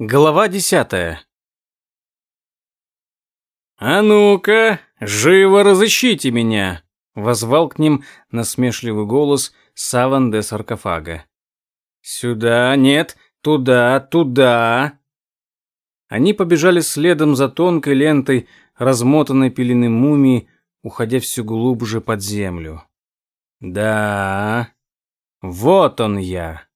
Глава десятая. «А ну-ка, живо разыщите меня!» — возвал к ним насмешливый голос Саван де саркофага. «Сюда, нет, туда, туда!» Они побежали следом за тонкой лентой, размотанной пелены мумии, уходя все глубже под землю. «Да, вот он я!»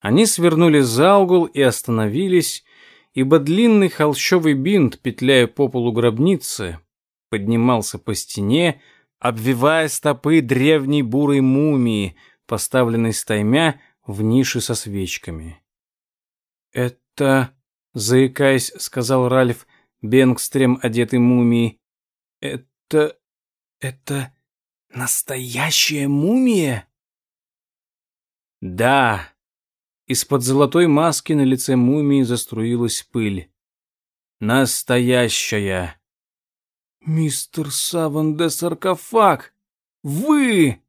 Они свернули за угол и остановились, ибо длинный холщовый бинт, петляя по полу гробницы, поднимался по стене, обвивая стопы древней бурой мумии, поставленной стаймя в нише со свечками. «Это...» — заикаясь, сказал Ральф, Бенгстрем, одетый мумией. «Это... это... настоящая мумия?» «Да», из-под золотой маски на лице мумии заструилась пыль. Настоящая. «Мистер Саван де саркофаг! Вы!»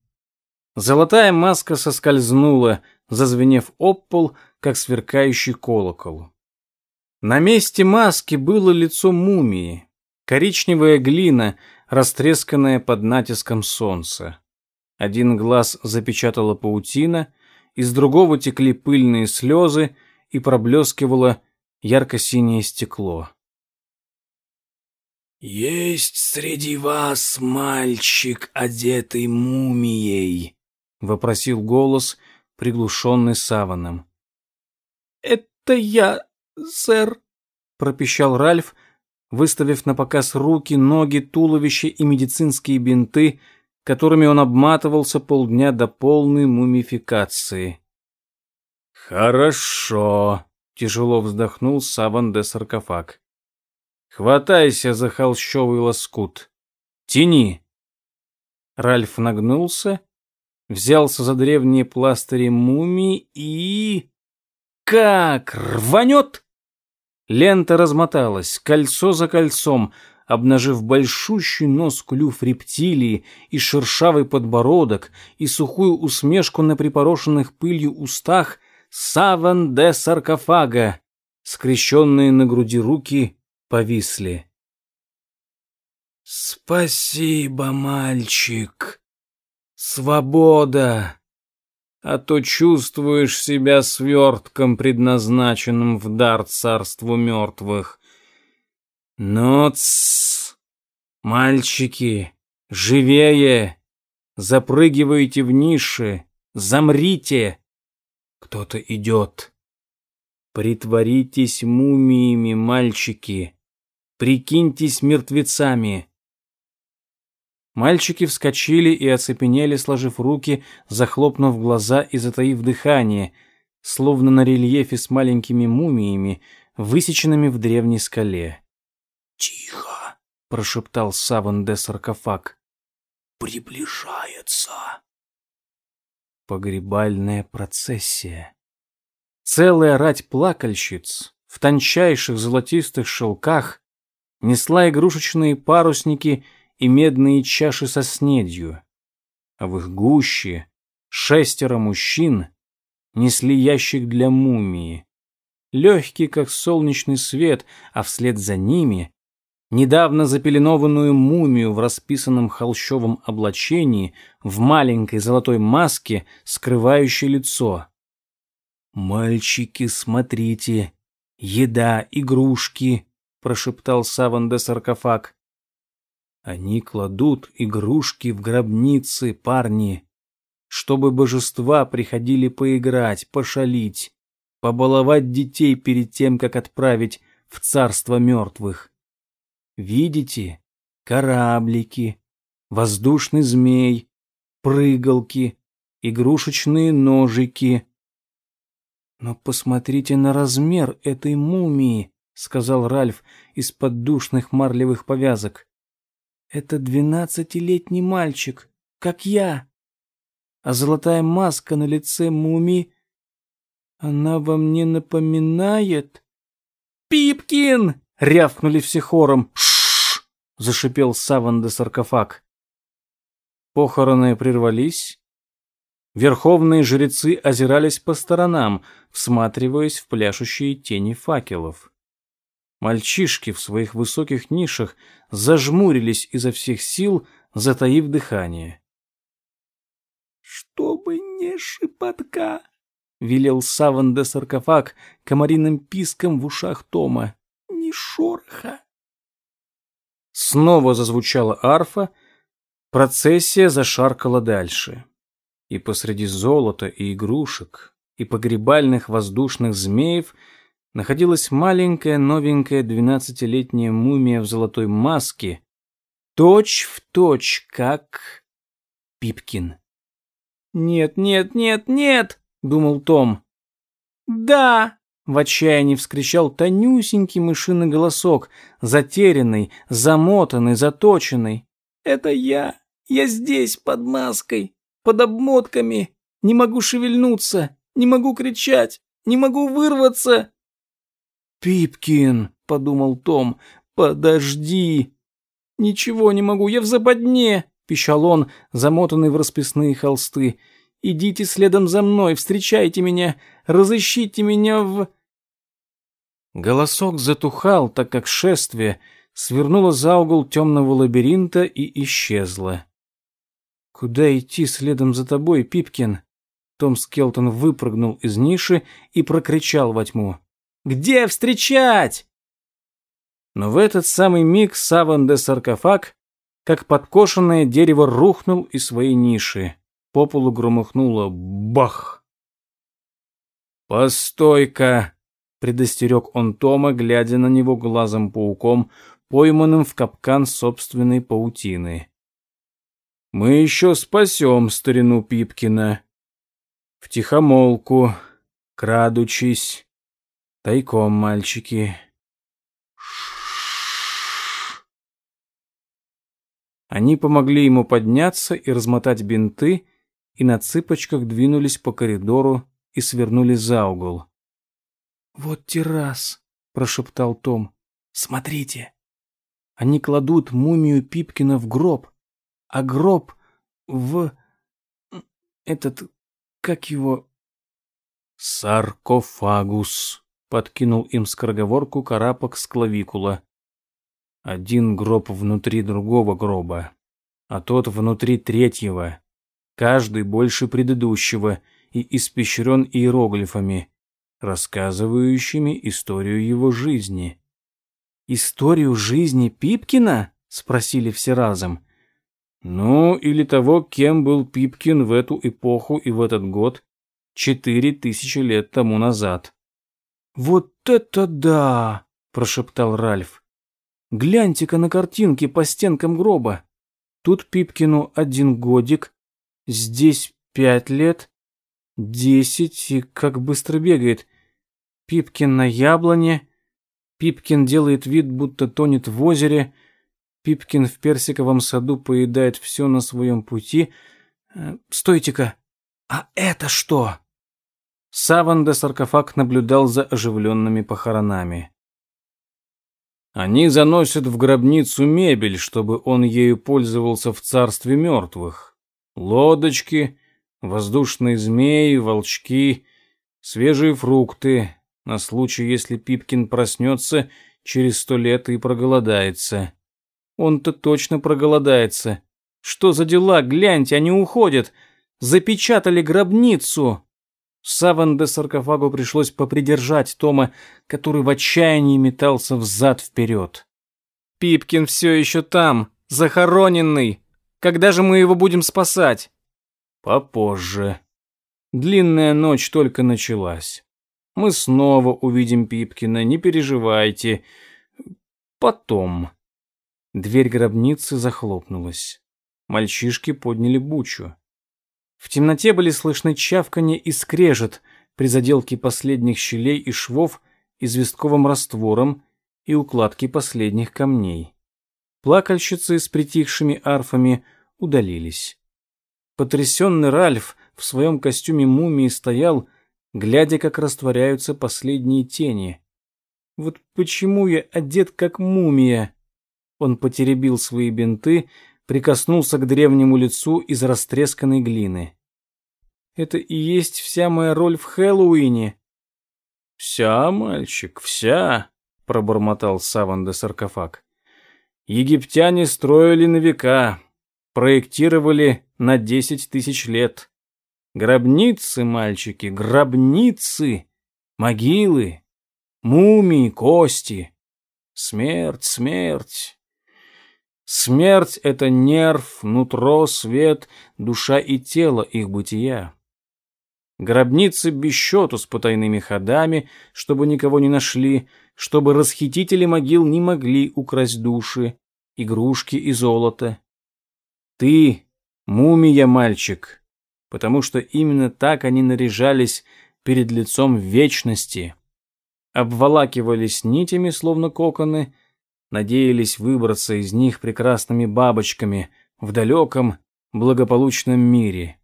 Золотая маска соскользнула, зазвенев об пол, как сверкающий колокол. На месте маски было лицо мумии, коричневая глина, растресканная под натиском солнца. Один глаз запечатала паутина, из другого текли пыльные слезы и проблескивало ярко-синее стекло. «Есть среди вас мальчик, одетый мумией?» — вопросил голос, приглушенный саваном. «Это я, сэр», — пропищал Ральф, выставив на показ руки, ноги, туловище и медицинские бинты, которыми он обматывался полдня до полной мумификации. «Хорошо», — тяжело вздохнул Саван де саркофаг. «Хватайся за холщовый лоскут. Тяни». Ральф нагнулся, взялся за древние пластыри мумии и... Как рванет! Лента размоталась, кольцо за кольцом — обнажив большущий нос клюв рептилии и шершавый подбородок и сухую усмешку на припорошенных пылью устах саван де саркофага. Скрещенные на груди руки повисли. «Спасибо, мальчик. Свобода. А то чувствуешь себя свертком, предназначенным в дар царству мертвых. Но тс, мальчики, живее! Запрыгивайте в ниши, замрите! Кто-то идет. Притворитесь мумиями, мальчики. Прикиньтесь мертвецами. Мальчики вскочили и оцепенели, сложив руки, захлопнув глаза и затаив дыхание, словно на рельефе с маленькими мумиями, высеченными в древней скале. «Тихо!» — прошептал Саван де саркофаг. «Приближается!» Погребальная процессия. Целая рать плакальщиц в тончайших золотистых шелках несла игрушечные парусники и медные чаши со снедью, а в их гуще шестеро мужчин несли ящик для мумии, легкий, как солнечный свет, а вслед за ними недавно запеленованную мумию в расписанном холщовом облачении в маленькой золотой маске, скрывающей лицо. «Мальчики, смотрите, еда, игрушки», — прошептал Саван де саркофаг. «Они кладут игрушки в гробницы, парни, чтобы божества приходили поиграть, пошалить, побаловать детей перед тем, как отправить в царство мертвых. Видите? Кораблики, воздушный змей, прыгалки, игрушечные ножики. Но посмотрите на размер этой мумии, сказал Ральф из-под душных марлевых повязок. Это двенадцатилетний мальчик, как я. А золотая маска на лице мумии, она вам не напоминает? Пипкин! Рявкнули все хором. Шш! зашипел Саван де саркофаг. Похороны прервались. Верховные жрецы озирались по сторонам, всматриваясь в пляшущие тени факелов. Мальчишки в своих высоких нишах зажмурились изо всех сил, затаив дыхание. «Чтобы не шепотка!» — велел Саван де саркофаг комариным писком в ушах Тома. «Ни шороха!» Снова зазвучала арфа, процессия зашаркала дальше. И посреди золота и игрушек, и погребальных воздушных змеев находилась маленькая новенькая двенадцатилетняя мумия в золотой маске, точь в точь, как Пипкин. «Нет, нет, нет, нет!» — думал Том. «Да!» В отчаянии вскричал тонюсенький мышиный голосок, затерянный, замотанный, заточенный. «Это я! Я здесь, под маской, под обмотками! Не могу шевельнуться, не могу кричать, не могу вырваться!» «Пипкин!» — подумал Том. «Подожди!» «Ничего не могу, я в западне!» — пищал он, замотанный в расписные холсты. «Идите следом за мной, встречайте меня, разыщите меня в...» Голосок затухал, так как шествие свернуло за угол темного лабиринта и исчезло. «Куда идти следом за тобой, Пипкин?» Том Скелтон выпрыгнул из ниши и прокричал во тьму. «Где встречать?» Но в этот самый миг Саван де Саркофаг, как подкошенное дерево, рухнул из своей ниши. По полу громыхнуло «бах!». «Постой-ка!» Предостерег он Тома, глядя на него глазом-пауком, пойманным в капкан собственной паутины. «Мы еще спасем старину Пипкина. Втихомолку, крадучись, тайком, мальчики». Они помогли ему подняться и размотать бинты, и на цыпочках двинулись по коридору и свернули за угол. «Вот террас», — прошептал Том. «Смотрите. Они кладут мумию Пипкина в гроб, а гроб в... этот... как его...» «Саркофагус», — подкинул им скороговорку карапок с клавикула. «Один гроб внутри другого гроба, а тот внутри третьего, каждый больше предыдущего и испещрен иероглифами» рассказывающими историю его жизни. «Историю жизни Пипкина?» — спросили все разом. «Ну, или того, кем был Пипкин в эту эпоху и в этот год, четыре тысячи лет тому назад». «Вот это да!» — прошептал Ральф. «Гляньте-ка на картинки по стенкам гроба. Тут Пипкину один годик, здесь пять лет, десять, и как быстро бегает. Пипкин на яблоне. Пипкин делает вид, будто тонет в озере. Пипкин в персиковом саду поедает все на своем пути. Э, стойте-ка, а это что? Саван де саркофаг наблюдал за оживленными похоронами. Они заносят в гробницу мебель, чтобы он ею пользовался в царстве мертвых. Лодочки, воздушные змеи, волчки, свежие фрукты, на случай, если Пипкин проснется через сто лет и проголодается. Он-то точно проголодается. Что за дела? Гляньте, они уходят. Запечатали гробницу. Саван де саркофагу пришлось попридержать Тома, который в отчаянии метался взад-вперед. «Пипкин все еще там, захороненный. Когда же мы его будем спасать?» «Попозже. Длинная ночь только началась. Мы снова увидим Пипкина, не переживайте. Потом. Дверь гробницы захлопнулась. Мальчишки подняли бучу. В темноте были слышны чавканье и скрежет при заделке последних щелей и швов известковым раствором и укладке последних камней. Плакальщицы с притихшими арфами удалились. Потрясенный Ральф в своем костюме мумии стоял, глядя, как растворяются последние тени. Вот почему я одет как мумия? Он потеребил свои бинты, прикоснулся к древнему лицу из растресканной глины. Это и есть вся моя роль в Хэллоуине. Вся, мальчик, вся, пробормотал Саван де саркофаг. Египтяне строили на века, проектировали на десять тысяч лет. Гробницы, мальчики, гробницы, могилы, мумии, кости. Смерть, смерть. Смерть — это нерв, нутро, свет, душа и тело их бытия. Гробницы без счету с потайными ходами, чтобы никого не нашли, чтобы расхитители могил не могли украсть души, игрушки и золото. Ты — мумия, мальчик, потому что именно так они наряжались перед лицом вечности. Обволакивались нитями, словно коконы, надеялись выбраться из них прекрасными бабочками в далеком, благополучном мире.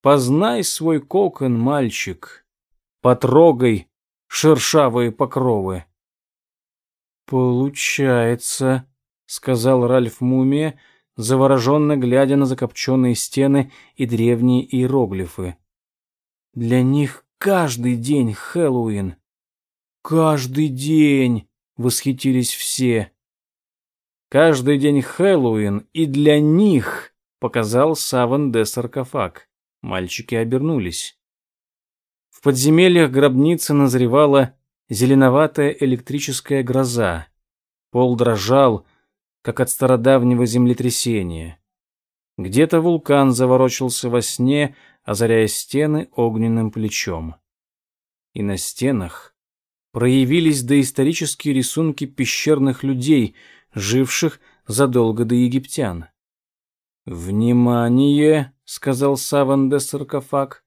Познай свой кокон, мальчик, потрогай шершавые покровы. «Получается», — сказал Ральф Мумия, завороженно глядя на закопченные стены и древние иероглифы. «Для них каждый день Хэллоуин. Каждый день!» — восхитились все. «Каждый день Хэллоуин и для них!» — показал Саван де саркофаг. Мальчики обернулись. В подземельях гробницы назревала зеленоватая электрическая гроза. Пол дрожал, как от стародавнего землетрясения. Где-то вулкан заворочился во сне, озаряя стены огненным плечом. И на стенах проявились доисторические рисунки пещерных людей, живших задолго до египтян. «Внимание!» — сказал Саван де саркофаг.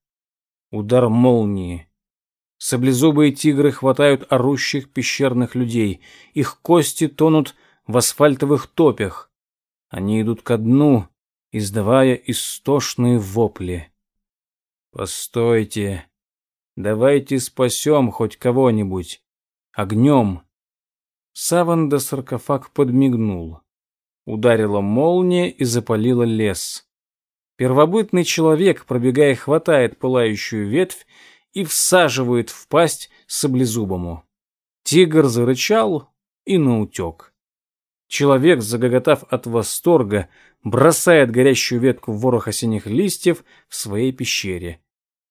Удар молнии. Саблезубые тигры хватают орущих пещерных людей. Их кости тонут в асфальтовых топях. Они идут ко дну, издавая истошные вопли. «Постойте! Давайте спасем хоть кого-нибудь! Огнем!» Саван до саркофаг подмигнул. Ударила молния и запалила лес. Первобытный человек, пробегая, хватает пылающую ветвь и всаживает в пасть саблезубому. Тигр зарычал и наутек. Человек, загоготав от восторга, бросает горящую ветку в ворох осенних листьев в своей пещере.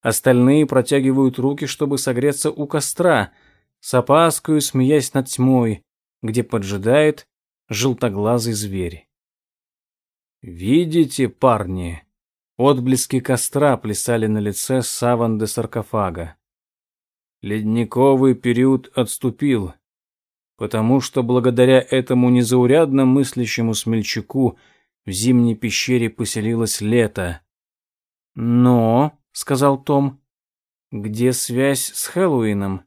Остальные протягивают руки, чтобы согреться у костра, с опаскою смеясь над тьмой, где поджидает желтоглазый зверь. «Видите, парни?» Отблески костра плясали на лице саван саркофага. Ледниковый период отступил, потому что благодаря этому незаурядно мыслящему смельчаку в зимней пещере поселилось лето. «Но», — сказал Том, — «где связь с Хэллоуином?»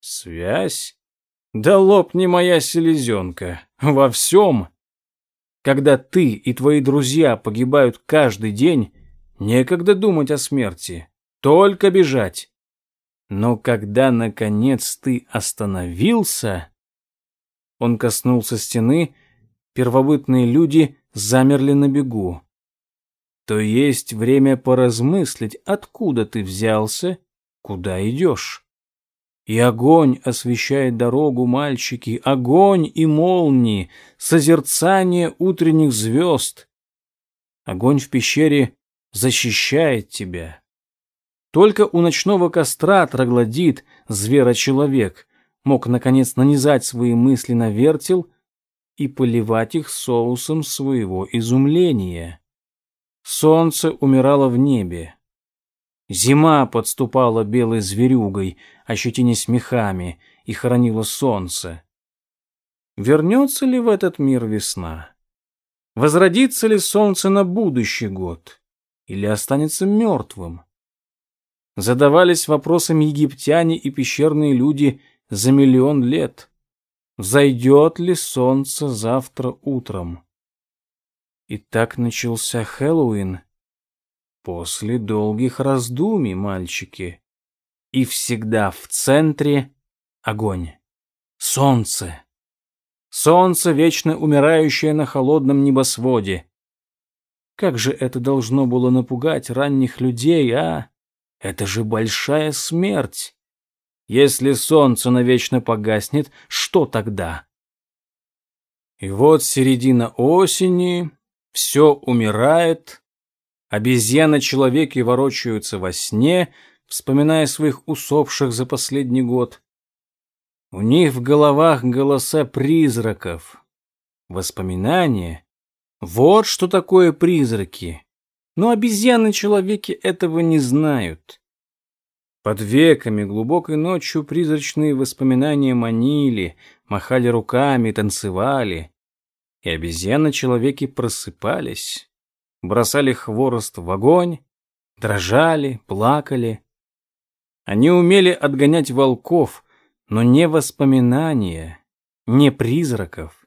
«Связь? Да лопни моя селезенка! Во всем!» Когда ты и твои друзья погибают каждый день, некогда думать о смерти, только бежать. Но когда, наконец, ты остановился... Он коснулся стены, первобытные люди замерли на бегу. То есть время поразмыслить, откуда ты взялся, куда идешь. И огонь освещает дорогу, мальчики, огонь и молнии, созерцание утренних звезд. Огонь в пещере защищает тебя. Только у ночного костра троглодит, зверочеловек, мог, наконец, нанизать свои мысли на вертел и поливать их соусом своего изумления. Солнце умирало в небе. Зима подступала белой зверюгой, ощетинясь мехами, и хоронила солнце. Вернется ли в этот мир весна? Возродится ли солнце на будущий год? Или останется мертвым? Задавались вопросами египтяне и пещерные люди за миллион лет. Зайдет ли солнце завтра утром? И так начался Хэллоуин. После долгих раздумий, мальчики. И всегда в центре огонь. Солнце. Солнце, вечно умирающее на холодном небосводе. Как же это должно было напугать ранних людей, а? Это же большая смерть. Если солнце навечно погаснет, что тогда? И вот середина осени, все умирает, обезьяны-человеки ворочаются во сне, вспоминая своих усопших за последний год. У них в головах голоса призраков. Воспоминания — вот что такое призраки. Но обезьяны-человеки этого не знают. Под веками глубокой ночью призрачные воспоминания манили, махали руками, танцевали. И обезьяны-человеки просыпались, бросали хворост в огонь, дрожали, плакали. Они умели отгонять волков, но не воспоминания, не призраков.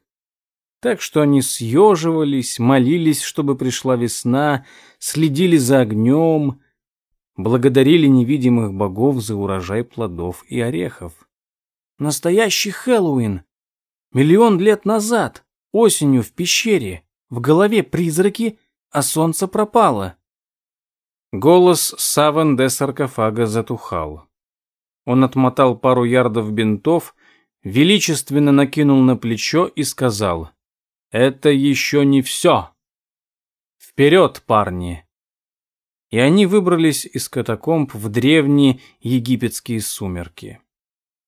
Так что они съеживались, молились, чтобы пришла весна, следили за огнем, благодарили невидимых богов за урожай плодов и орехов. Настоящий Хэллоуин! Миллион лет назад, осенью в пещере, в голове призраки, а солнце пропало. Голос Саван де саркофага затухал. Он отмотал пару ярдов бинтов, величественно накинул на плечо и сказал, «Это еще не все! Вперед, парни!» И они выбрались из катакомб в древние египетские сумерки.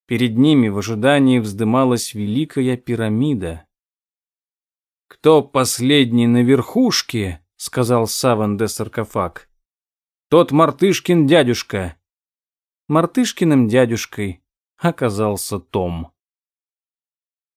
Перед ними в ожидании вздымалась великая пирамида. «Кто последний на верхушке?» — сказал Саван де саркофаг. «Тот мартышкин дядюшка, Мартышкиным дядюшкой оказался Том.